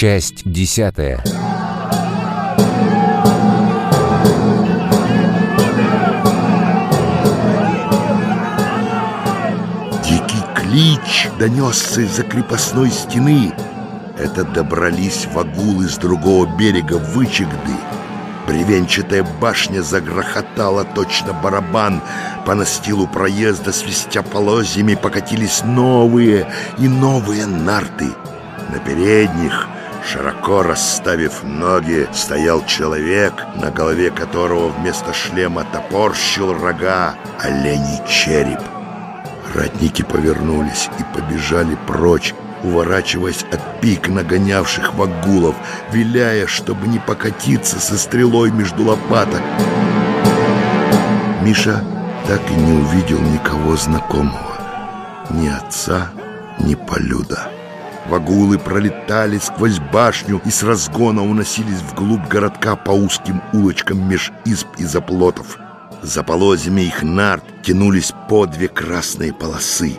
Часть десятая. Дикий клич донесся из-за крепостной стены. Это добрались вагулы с другого берега Вычегды. Бревенчатая башня загрохотала точно барабан. По настилу проезда, свистя полозьями, покатились новые и новые нарты. На передних, широко расставив ноги, стоял человек, на голове которого вместо шлема топорщил рога оленей череп. Ратники повернулись и побежали прочь, уворачиваясь от пик нагонявших вагулов, виляя, чтобы не покатиться со стрелой между лопаток. Миша так и не увидел никого знакомого, ни отца, ни полюда. Вагулы пролетали сквозь башню и с разгона уносились вглубь городка по узким улочкам меж изб и заплотов. За полозьями их нарт тянулись по две красные полосы.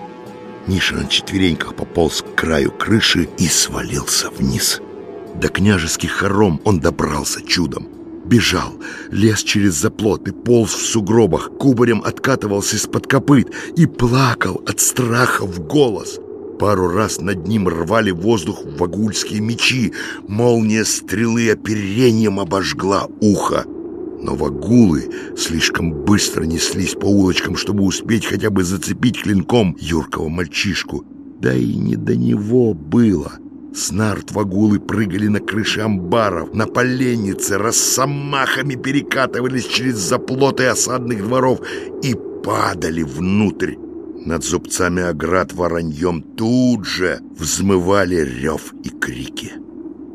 Миша на четвереньках пополз к краю крыши и свалился вниз. До княжеских хором он добрался чудом. Бежал, лез через заплоты, полз в сугробах, кубарем откатывался из-под копыт и плакал от страха в голос. Пару раз над ним рвали воздух вагульские мечи, молния стрелы оперением обожгла ухо. Но вагулы слишком быстро неслись по улочкам, чтобы успеть хотя бы зацепить клинком юркого мальчишку. Да и не до него было. С нарт вагулы прыгали на крыши амбаров, на поленнице, рассамахами перекатывались через заплоты осадных дворов и падали внутрь. Над зубцами оград вороньем тут же взмывали рев и крики.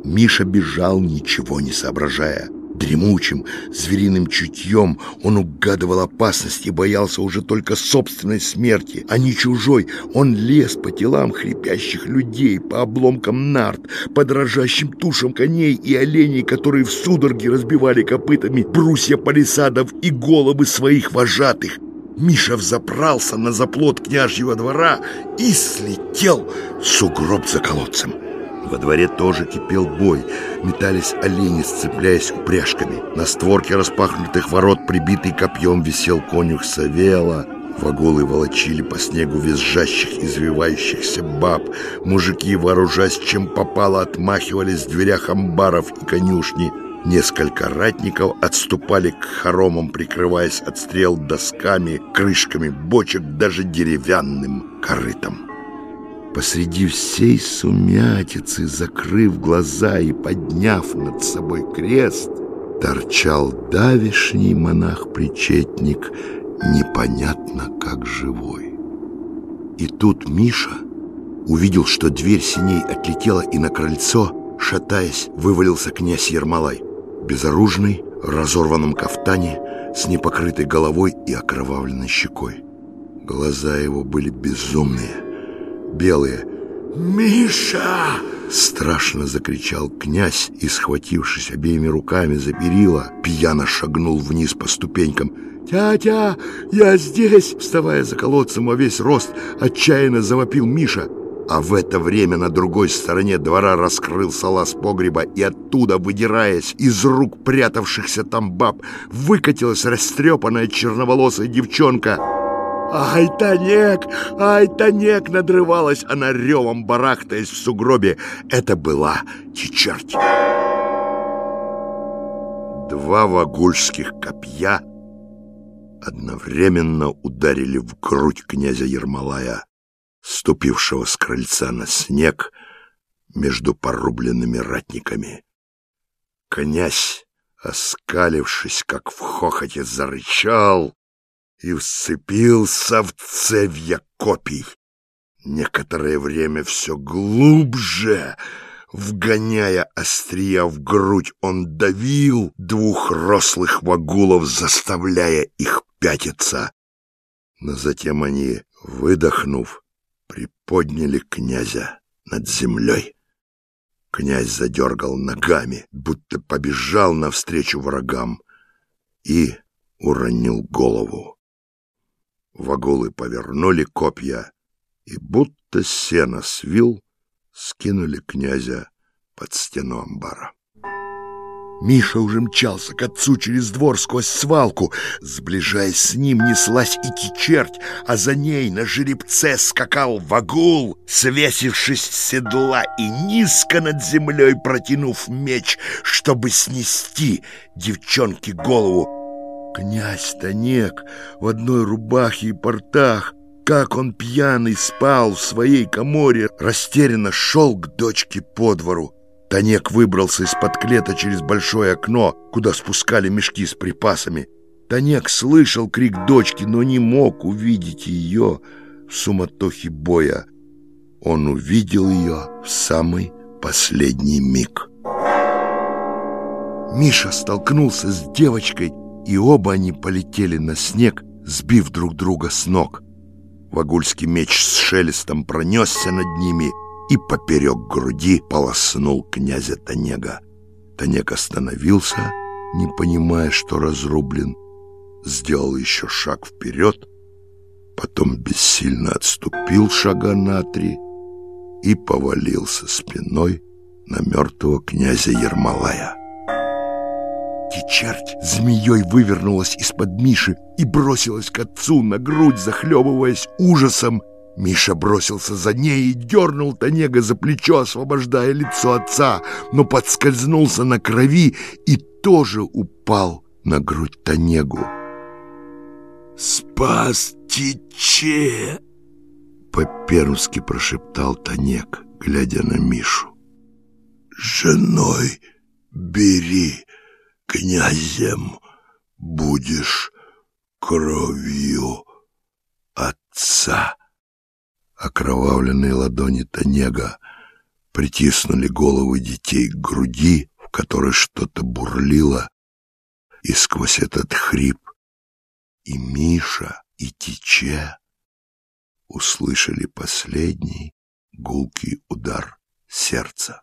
Миша бежал, ничего не соображая. Дремучим, звериным чутьем он угадывал опасность и боялся уже только собственной смерти, а не чужой. Он лез по телам хрипящих людей, по обломкам нарт, по дрожащим тушам коней и оленей, которые в судороге разбивали копытами брусья палисадов и головы своих вожатых. Миша взобрался на заплот княжьего двора и слетел сугроб за колодцем. Во дворе тоже кипел бой. Метались олени, сцепляясь упряжками. На створке распахнутых ворот, прибитый копьем, висел конюх Савела. Вагулы волочили по снегу визжащих, извивающихся баб. Мужики, вооружаясь чем попало, отмахивались в дверях амбаров и конюшни. Несколько ратников отступали к хоромам, прикрываясь от стрел досками, крышками бочек, даже деревянным корытом. Посреди всей сумятицы, закрыв глаза и подняв над собой крест, торчал давишний монах-причетник, непонятно как живой. И тут Миша увидел, что дверь синей отлетела, и на крыльцо, шатаясь, вывалился князь Ермолай, безоружный, в разорванном кафтане, с непокрытой головой и окровавленной щекой. Глаза его были безумные, белые. «Миша!» — страшно закричал князь и, схватившись обеими руками за перила, пьяно шагнул вниз по ступенькам. «Тятя, я здесь!» — вставая за колодцем во весь рост, отчаянно завопил Миша. А в это время на другой стороне двора раскрылся лаз погреба, и оттуда, выдираясь из рук прятавшихся там баб, выкатилась растрепанная черноволосая девчонка — «Ай, Танек! Ай, Танек!» Надрывалась она ревом, барахтаясь в сугробе. Это была Чичерть. Два вагульских копья одновременно ударили в грудь князя Ермолая, ступившего с крыльца на снег между порубленными ратниками. Князь, оскалившись, как в хохоте, зарычал, и вцепился в цевья копий. Некоторое время все глубже, вгоняя острия в грудь, он давил двух рослых вагулов, заставляя их пятиться. Но затем они, выдохнув, приподняли князя над землей. Князь задергал ногами, будто побежал навстречу врагам и уронил голову. Вагулы повернули копья и, будто сено свил, скинули князя под стену амбара. Миша уже мчался к отцу через двор сквозь свалку. Сближаясь с ним, неслась и кичерть, а за ней на жеребце скакал вагул, свесившись с седла и низко над землей протянув меч, чтобы снести девчонке голову. Князь Танек в одной рубахе и портах, как он пьяный спал в своей коморе, растерянно шел к дочке по двору. Танек выбрался из-под клета через большое окно, куда спускали мешки с припасами. Танек слышал крик дочки, но не мог увидеть ее в суматохе боя. Он увидел ее в самый последний миг. Миша столкнулся с девочкой, и оба они полетели на снег, сбив друг друга с ног. Вагульский меч с шелестом пронесся над ними — и поперек груди полоснул князя Танега. Танег остановился, не понимая, что разрублен, сделал еще шаг вперед, потом бессильно отступил шага на три и повалился спиной на мертвого князя Ермолая. Кичерть змеей вывернулась из-под Миши и бросилась к отцу на грудь, захлебываясь ужасом Миша бросился за ней и дернул Танега за плечо, освобождая лицо отца, но подскользнулся на крови и тоже упал на грудь Танегу. «Спас тече!» — по-пермски прошептал Танег, глядя на Мишу. «Женой бери, князем будешь кровью отца». Окровавленные ладони Танега притиснули головы детей к груди, в которой что-то бурлило, и сквозь этот хрип и Миша, и Тиче услышали последний гулкий удар сердца.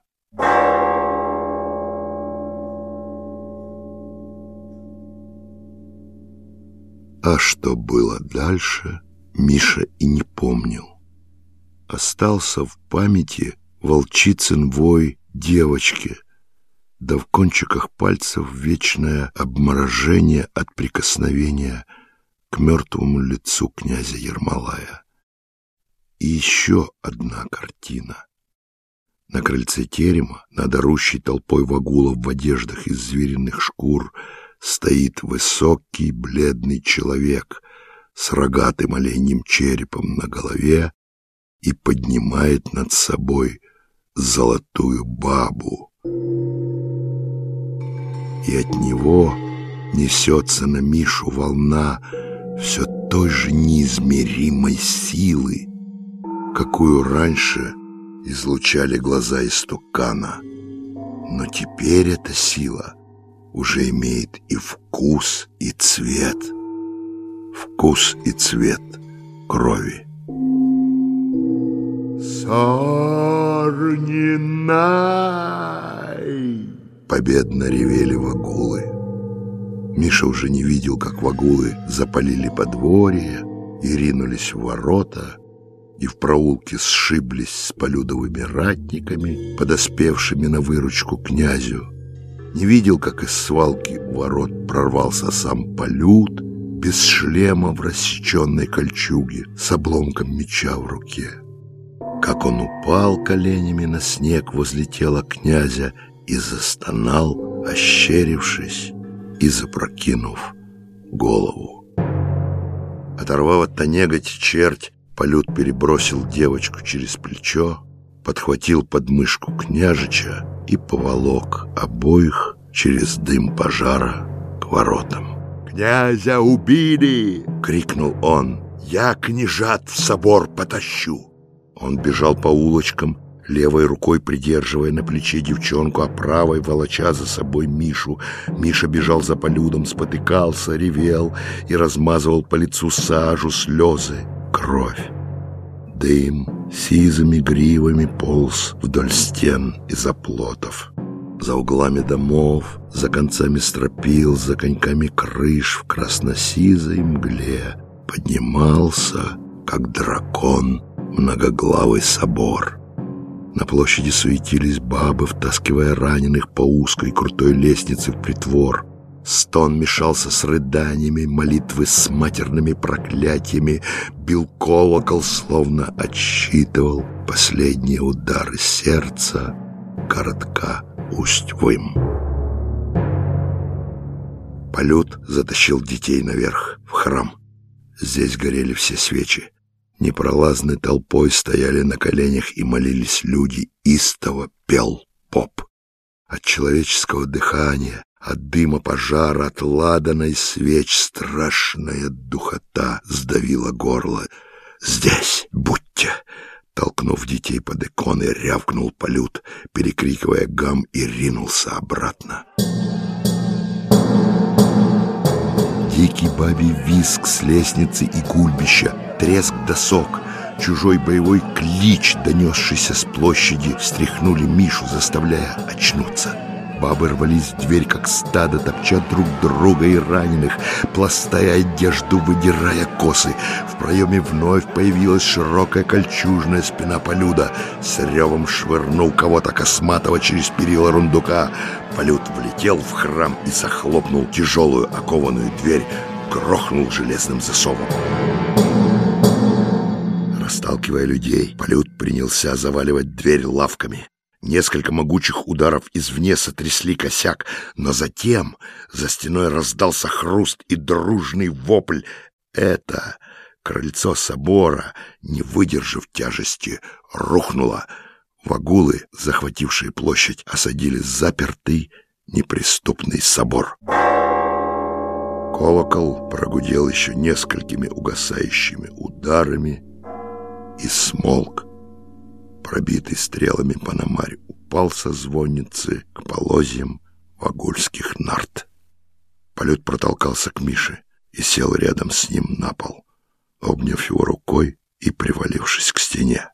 А что было дальше, Миша и не помнил остался в памяти волчицын вой девочки, да в кончиках пальцев вечное обморожение от прикосновения к мертвому лицу князя Ермолая. И еще одна картина. На крыльце терема, над орущей толпой вагулов в одеждах из звериных шкур, стоит высокий бледный человек с рогатым оленьим черепом на голове и поднимает над собой золотую бабу. И от него несется на Мишу волна все той же неизмеримой силы, какую раньше излучали глаза истукана. Но теперь эта сила уже имеет и вкус, и цвет. Вкус и цвет крови. Сорнинай! Победно ревели вагулы. Миша уже не видел, как вагулы запалили подворье и ринулись в ворота, и в проулке сшиблись с полюдовыми ратниками, подоспевшими на выручку князю. Не видел, как из свалки у ворот прорвался сам полют, без шлема в рассеченной кольчуге, с обломком меча в руке как он упал коленями на снег возле тела князя и застонал, ощерившись и запрокинув голову. Оторвав от Танега черть, полют перебросил девочку через плечо, подхватил подмышку княжича и поволок обоих через дым пожара к воротам. «Князя убили!» — крикнул он. «Я княжат в собор потащу!» Он бежал по улочкам, левой рукой придерживая на плече девчонку, а правой волоча за собой Мишу. Миша бежал за полюдом, спотыкался, ревел и размазывал по лицу сажу, слезы, кровь. Дым сизыми гривами полз вдоль стен и заплотов. За углами домов, за концами стропил, за коньками крыш в красно-сизой мгле поднимался, как дракон, многоглавый собор. На площади суетились бабы, втаскивая раненых по узкой крутой лестнице в притвор. Стон мешался с рыданиями, молитвы с матерными проклятиями, бил колокол, словно отсчитывал последние удары сердца городка Усть-Вым. Полют затащил детей наверх, в храм. Здесь горели все свечи. Непролазной толпой стояли на коленях и молились люди. Истово пел поп. От человеческого дыхания, от дыма пожара, от ладаной свеч страшная духота сдавила горло. «Здесь будьте!» Толкнув детей под иконы, рявкнул полют, перекрикивая гам и ринулся обратно. Дикий бабий виск с лестницы и гульбища, треск досок, чужой боевой клич, донесшийся с площади, встряхнули Мишу, заставляя очнуться. Бабы рвались в дверь, как стадо, топча друг друга и раненых, пластая одежду, выдирая косы. В проеме вновь появилась широкая кольчужная спина полюда. С ревом швырнул кого-то косматого через перила рундука. Полюд влетел в храм и захлопнул тяжелую окованную дверь, грохнул железным засовом. Расталкивая людей, Полют принялся заваливать дверь лавками. Несколько могучих ударов извне сотрясли косяк, но затем за стеной раздался хруст и дружный вопль. Это крыльцо собора, не выдержав тяжести, рухнуло. Вагулы, захватившие площадь, осадили запертый неприступный собор. Колокол прогудел еще несколькими угасающими ударами и смолк пробитый стрелами Панамарь, упал со звонницы к полозьям вагульских нарт. Полет протолкался к Мише и сел рядом с ним на пол, обняв его рукой и привалившись к стене.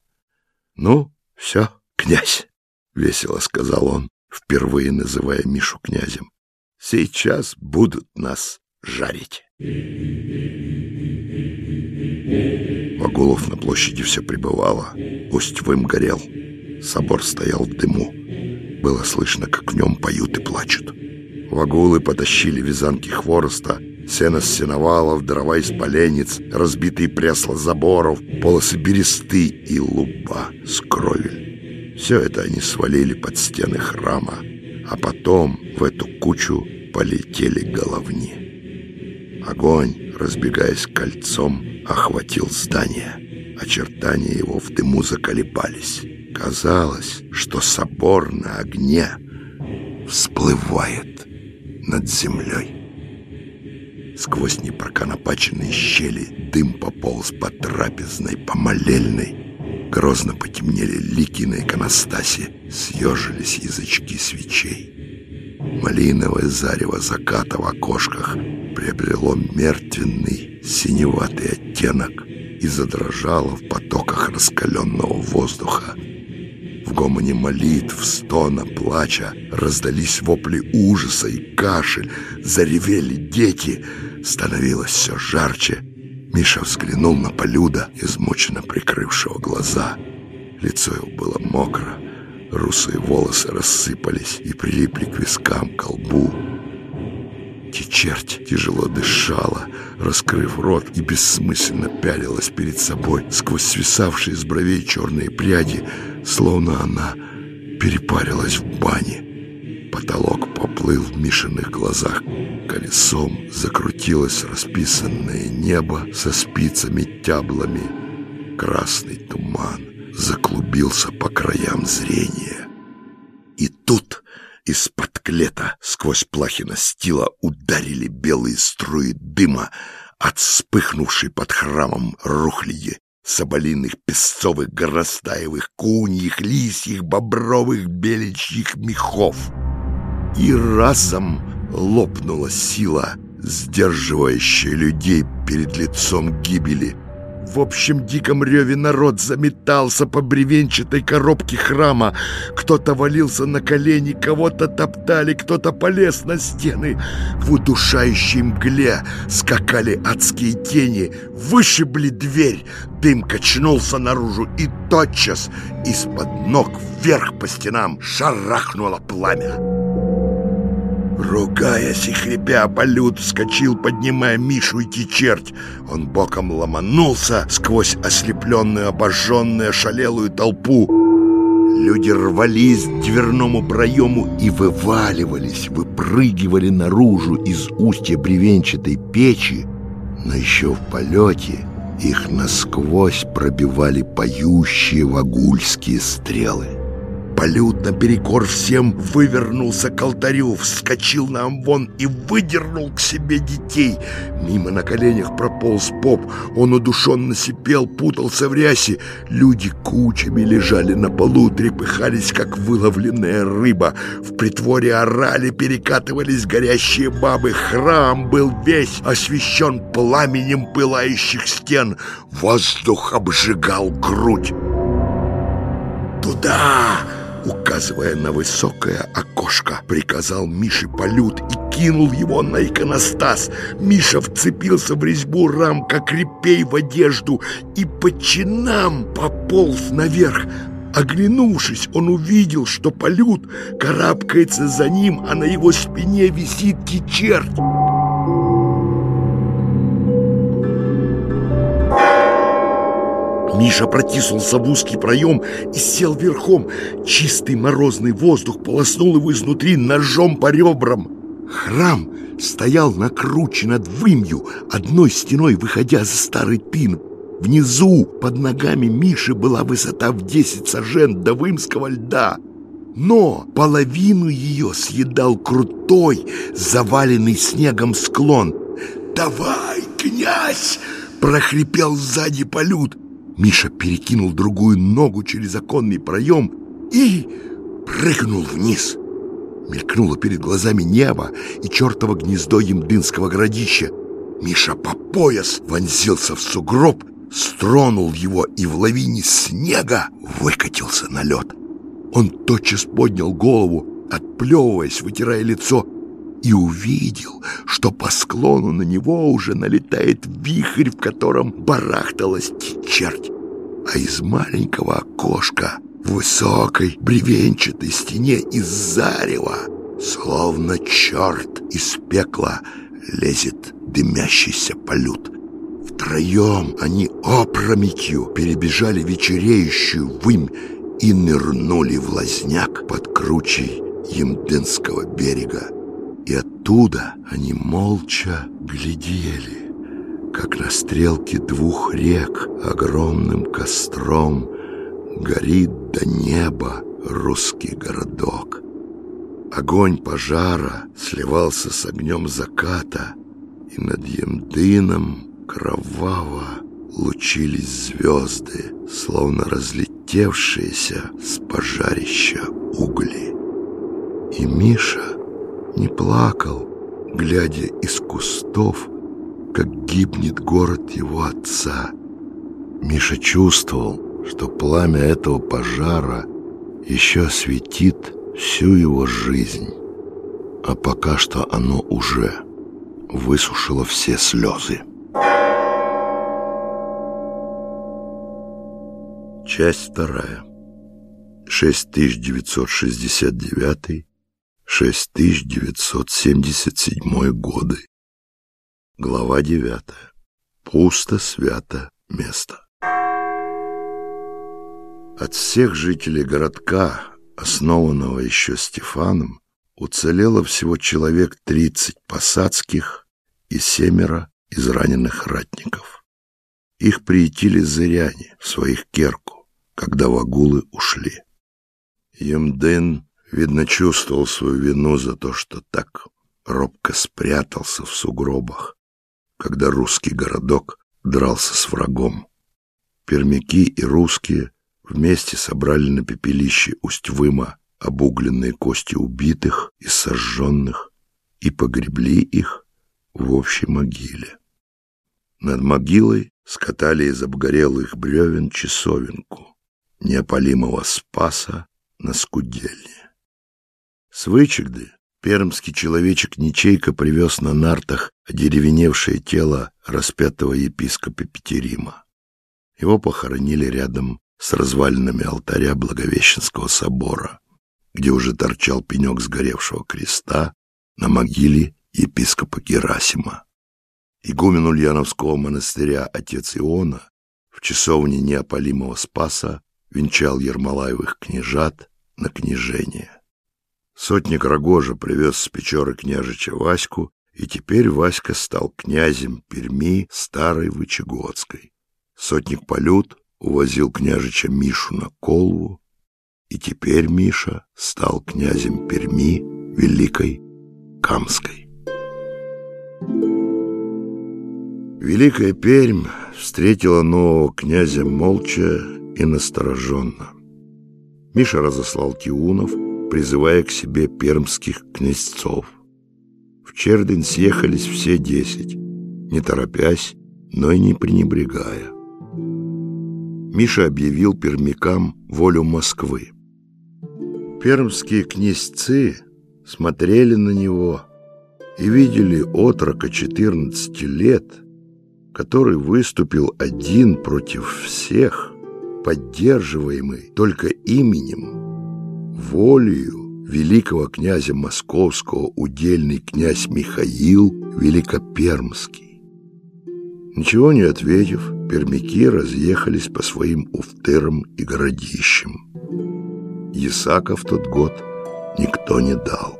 «Ну, все, князь!» — весело сказал он, впервые называя Мишу князем. «Сейчас будут нас жарить!» Вагулов на площади все пребывало. Усть-Вым горел. Собор стоял в дыму. Было слышно, как в нем поют и плачут. Вагулы потащили вязанки хвороста, сено с сеновалов, дрова из поленниц, разбитые пресла заборов, полосы бересты и луба с кровель. Все это они свалили под стены храма, а потом в эту кучу полетели головни. Огонь, разбегаясь кольцом, охватил здание. Очертания его в дыму заколебались. Казалось, что собор на огне всплывает над землей. Сквозь непроконопаченные щели дым пополз по трапезной, по молельной. Грозно потемнели лики на иконостасе, съежились язычки свечей. Малиновое зарево заката в окошках приобрело мертвенный синеватый оттенок и задрожало в потоках раскаленного воздуха. В гомоне молитв, стона, плача раздались вопли ужаса и кашель, заревели дети, становилось все жарче. Миша взглянул на Полюда, измученно прикрывшего глаза. Лицо его было мокро, русые волосы рассыпались и прилипли к вискам, к колбу. Тичерть тяжело дышала, раскрыв рот и бессмысленно пялилась перед собой сквозь свисавшие с бровей черные пряди, словно она перепарилась в бане. Потолок поплыл в Мишиных глазах. Колесом закрутилось расписанное небо со спицами-тяблами. Красный туман заклубился по краям зрения. И тут из-под клета сквозь плахи настила ударили белые струи дыма от вспыхнувшей под храмом рухляди соболиных, песцовых, горостаевых, куньих, лисьих, бобровых, беличьих мехов. И разом лопнула сила, сдерживающая людей перед лицом гибели. В общем диком реве народ заметался по бревенчатой коробке храма. Кто-то валился на колени, кого-то топтали, кто-то полез на стены. В удушающей мгле скакали адские тени, вышибли дверь. Дым качнулся наружу, и тотчас из-под ног вверх по стенам шарахнуло пламя. Ругаясь и хрипя, Полют вскочил, поднимая Мишу идти черть. Он боком ломанулся сквозь ослепленную, обожженную, шалелую толпу. Люди рвались к дверному проему и вываливались, выпрыгивали наружу из устья бревенчатой печи, но еще в полете их насквозь пробивали поющие вагульские стрелы. Полют наперекор всем вывернулся к алтарю, вскочил на амвон и выдернул к себе детей. Мимо на коленях прополз поп, он удушенно сипел, путался в рясе. Люди кучами лежали на полу, трепыхались, как выловленная рыба. В притворе орали, перекатывались горящие бабы. Храм был весь освещен пламенем пылающих стен. Воздух обжигал грудь. «Туда!» Указывая на высокое окошко, приказал Мише полют и кинул его на иконостас. Миша вцепился в резьбу рам, как репей в одежду, и по чинам пополз наверх. Оглянувшись, он увидел, что полют карабкается за ним, а на его спине висит кичерть. Миша протиснулся в узкий проем и сел верхом. Чистый морозный воздух полоснул его изнутри ножом по ребрам. Храм стоял на круче над вымью, одной стеной выходя за старый пин. Внизу, под ногами Миши, была высота в 10 сажен до вымского льда. Но половину ее съедал крутой, заваленный снегом склон. «Давай, князь!» — прохрипел сзади полют. Миша перекинул другую ногу через оконный проем и прыгнул вниз. Мелькнуло перед глазами небо и чертово гнездо Емдынского городища. Миша по пояс вонзился в сугроб, стронул его и в лавине снега выкатился на лед. Он тотчас поднял голову, отплевываясь, вытирая лицо, и увидел, что по склону на него уже налетает вихрь, в котором барахталась чернь. А из маленького окошка в высокой бревенчатой стене из зарева, словно черт из пекла, лезет дымящийся полют. Втроем они опрометью перебежали вечереющую вымь и нырнули в лазняк под кручей Емдынского берега. И оттуда они молча глядели, как на стрелке двух рек огромным костром горит до неба русский городок. Огонь пожара сливался с огнем заката, и над Емдыном кроваво лучились звезды, словно разлетевшиеся с пожарища угли. И Миша не плакал, глядя из кустов, как гибнет город его отца. Миша чувствовал, что пламя этого пожара еще светит всю его жизнь, а пока что оно уже высушило все слезы. Часть вторая. 6969 6977 годы. Глава 9. Пусто, свято, место. От всех жителей городка, основанного еще Стефаном, уцелело всего человек 30 посадских и семеро израненных ратников. Их приютили зыряне в своих керку, когда вагулы ушли. Емден Видно, чувствовал свою вину за то, что так робко спрятался в сугробах, когда русский городок дрался с врагом. Пермяки и русские вместе собрали на пепелище Усть-Выма обугленные кости убитых и сожженных и погребли их в общей могиле. Над могилой скатали из обгорелых бревен часовенку неопалимого спаса на скудельне. С Вычегды пермский человечек Ничейка привез на нартах одеревеневшее тело распятого епископа Петерима. Его похоронили рядом с развалинами алтаря Благовещенского собора, где уже торчал пенек сгоревшего креста на могиле епископа Герасима. Игумен Ульяновского монастыря отец Иона в часовне неопалимого Спаса венчал Ермолаевых княжат на княжение. Сотник Рогожа привез с Печоры княжича Ваську, и теперь Васька стал князем Перми старой Вычегодской. Сотник Полют увозил княжича Мишу на Колву, и теперь Миша стал князем Перми Великой Камской. Великая Пермь встретила нового князя молча и настороженно. Миша разослал тиунов, призывая к себе пермских князцов. В Чердин съехались все десять, не торопясь, но и не пренебрегая. Миша объявил пермякам волю Москвы. Пермские князцы смотрели на него и видели отрока 14 лет, который выступил один против всех, поддерживаемый только именем, волею великого князя московского удельный князь Михаил Великопермский. Ничего не ответив, пермяки разъехались по своим уфтырам и городищам. Исака тот год никто не дал.